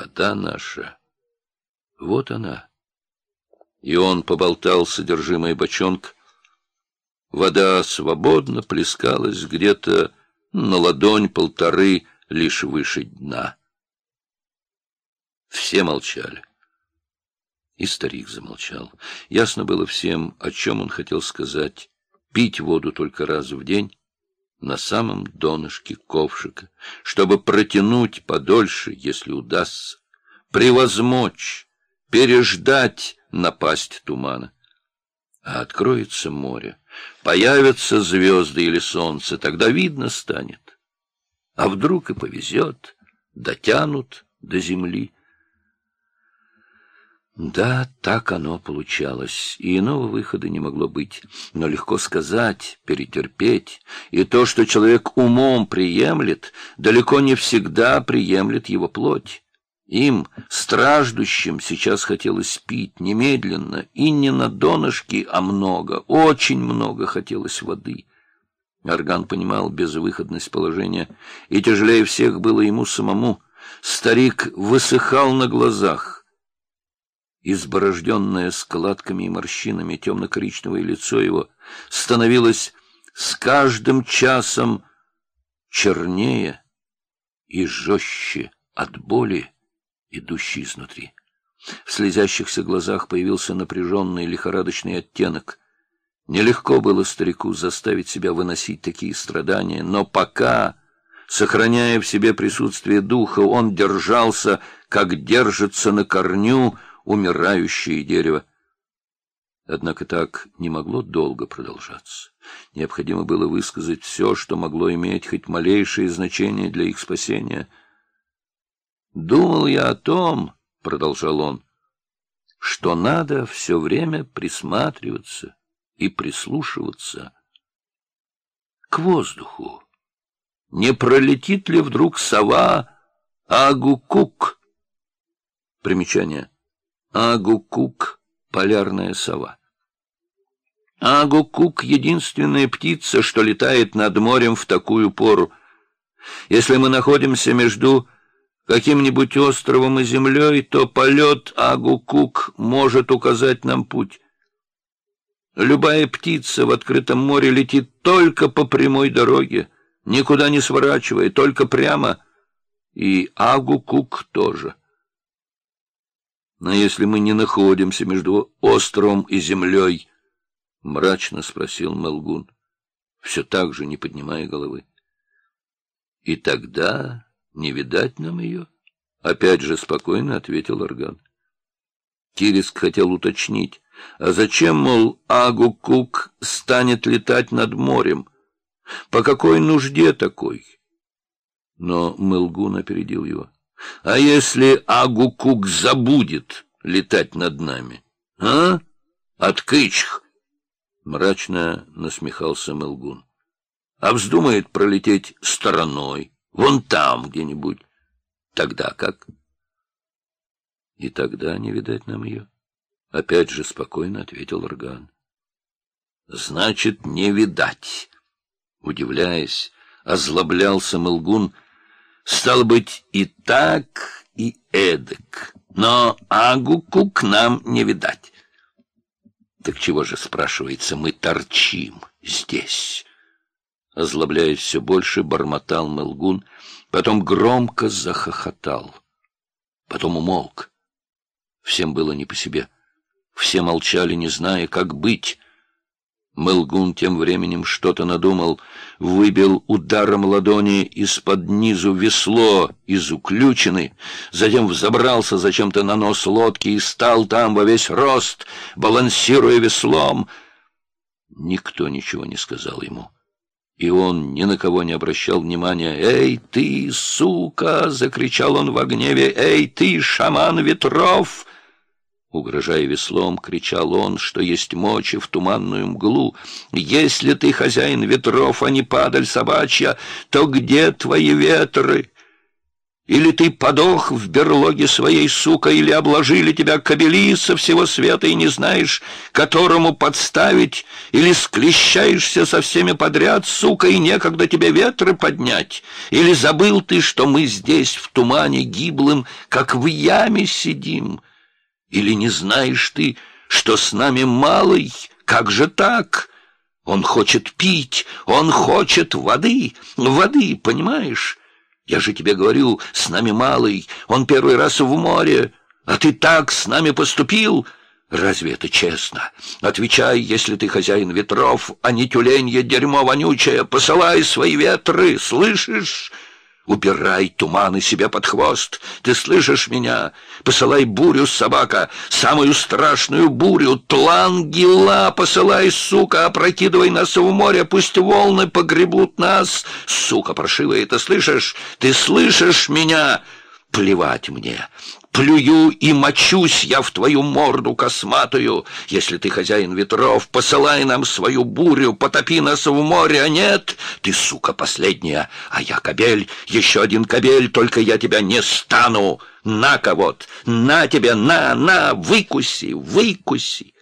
вода наша, вот она. И он поболтал содержимое бочонка. Вода свободно плескалась где-то на ладонь полторы лишь выше дна. Все молчали. И старик замолчал. Ясно было всем, о чем он хотел сказать. Пить воду только раз в день, на самом донышке ковшика, чтобы протянуть подольше, если удастся, превозмочь, переждать напасть тумана. А откроется море, появятся звезды или солнце, тогда видно станет. А вдруг и повезет, дотянут до земли. Да, так оно получалось, и иного выхода не могло быть. Но легко сказать, перетерпеть, и то, что человек умом приемлет, далеко не всегда приемлет его плоть. Им, страждущим, сейчас хотелось пить немедленно, и не на донышке, а много, очень много хотелось воды. Орган понимал безвыходность положения, и тяжелее всех было ему самому. Старик высыхал на глазах изборожденное складками и морщинами темно-коричневое лицо его становилось с каждым часом чернее и жестче от боли, идущей изнутри. В слезящихся глазах появился напряженный лихорадочный оттенок. Нелегко было старику заставить себя выносить такие страдания, но пока, сохраняя в себе присутствие духа, он держался, как держится на корню, умирающее дерево. Однако так не могло долго продолжаться. Необходимо было высказать все, что могло иметь хоть малейшее значение для их спасения. «Думал я о том, — продолжал он, — что надо все время присматриваться и прислушиваться к воздуху. Не пролетит ли вдруг сова Агукук? Примечание. Агукук — полярная сова. Агукук — единственная птица, что летает над морем в такую пору. Если мы находимся между каким-нибудь островом и землей, то полет Агукук может указать нам путь. Любая птица в открытом море летит только по прямой дороге, никуда не сворачивая, только прямо, и Агукук тоже. Но если мы не находимся между островом и землей, — мрачно спросил Мелгун, все так же не поднимая головы. — И тогда не видать нам ее? — опять же спокойно ответил Орган. Кириск хотел уточнить, а зачем, мол, Агу-Кук станет летать над морем? По какой нужде такой? Но Мелгун опередил его. А если Агукук забудет летать над нами? А? Откычх! Мрачно насмехался Мелгун. А вздумает пролететь стороной, вон там где-нибудь. Тогда как? И тогда не видать нам ее. Опять же спокойно ответил Орган. Значит, не видать. Удивляясь, озлоблялся Мелгун — Стало быть, и так, и эдак. Но Агуку к нам не видать. Так чего же, спрашивается, мы торчим здесь? Озлобляясь все больше, бормотал Мелгун, потом громко захохотал. Потом умолк. Всем было не по себе. Все молчали, не зная, как быть. Мелгун тем временем что-то надумал, выбил ударом ладони из-под низу весло из уключины, затем взобрался зачем-то на нос лодки и стал там во весь рост, балансируя веслом. Никто ничего не сказал ему. И он ни на кого не обращал внимания. «Эй, ты, сука!» — закричал он в гневе. «Эй, ты, шаман ветров!» Угрожая веслом, кричал он, что есть мочи в туманную мглу. «Если ты хозяин ветров, а не падаль собачья, то где твои ветры?» Или ты подох в берлоге своей, сука, или обложили тебя кобели со всего света и не знаешь, которому подставить, или склещаешься со всеми подряд, сука, и некогда тебе ветры поднять, или забыл ты, что мы здесь в тумане гиблым, как в яме сидим, или не знаешь ты, что с нами малый, как же так?» Он хочет пить, он хочет воды, воды, понимаешь? Я же тебе говорю, с нами малый, он первый раз в море, а ты так с нами поступил. Разве это честно? Отвечай, если ты хозяин ветров, а не тюленье дерьмо вонючее, посылай свои ветры, слышишь?» Убирай туманы себе под хвост. Ты слышишь меня? Посылай бурю, собака, самую страшную бурю. Тлангела посылай, сука, опрокидывай нас в море, пусть волны погребут нас. Сука паршивая, ты слышишь? Ты слышишь меня? Плевать мне. Плюю и мочусь я в твою морду косматую. Если ты хозяин ветров, посылай нам свою бурю, потопи нас в море, а нет, ты, сука, последняя, а я кобель, еще один кобель, только я тебя не стану. На-ка вот, на тебе, на, на, выкуси, выкуси.